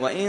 وَإِن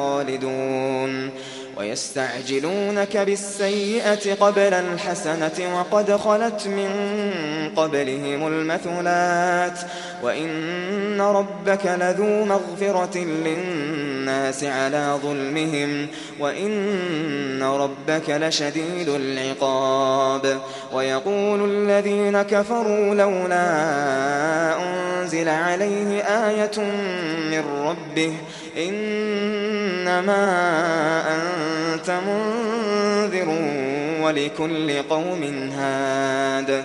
خالدون. ويستعجلونك بالسيئة قبل الحسنة وقد خلت من قبلهم المثلات. وإن ربك لذو مغفرة للناس. الناس على ظلمهم وإن ربك لشديد العقاب. ويقول الذين كفروا لولا أنزل عليه آية من ربه إنما أنت منذر ولكل قوم هاد.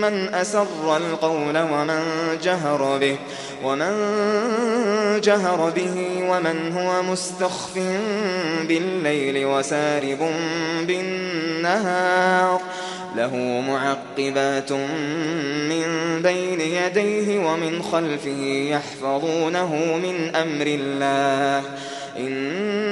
من أسر القول ومن جهر به ومن جهر به ومن هو مستخف بالليل وسارب بالنهار. له معقبات من بين يديه ومن خلفه يحفظونه من أمر الله. إن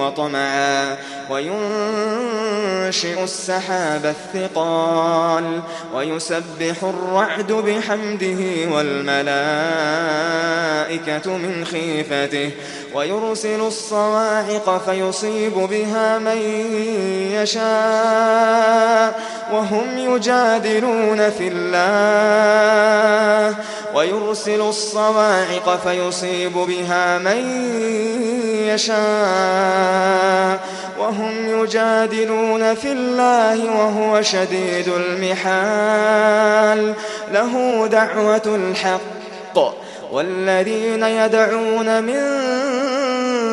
وطمعا وينشئ السحاب الثقال ويسبح الرعد بحمده والملائكة من خيفته ويرسل الصواعق فيصيب بها من يشاء وهم يجادلون في الله ويرسل الصواعق فيصيب بها من يشاء وهم وهم يجادلون في الله وهو شديد المحال. له دعوة الحق. والذين يدعون من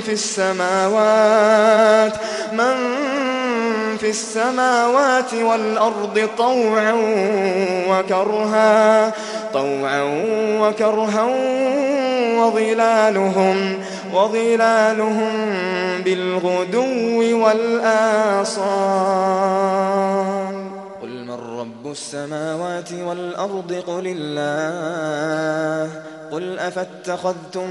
في السماوات من في السماوات والأرض طوعا وكرها طوعا وكرها وظلالهم وظلالهم بالغدو والآصال. قل من رب السماوات والأرض؟ قل الله. قل أفاتخذتم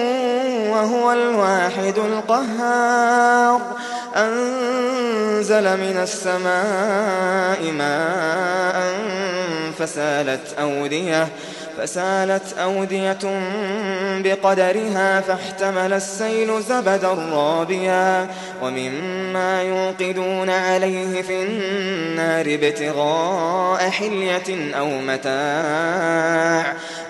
وهو الواحد القهار. أنزل من السماء ماء فسالت أودية فسالت أودية بقدرها فاحتمل السيل زبدا رابيا. ومما يوقدون عليه في النار ابتغاء حلية أو متاع.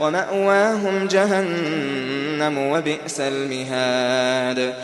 ومأواهم جهنم وبئس المهاد.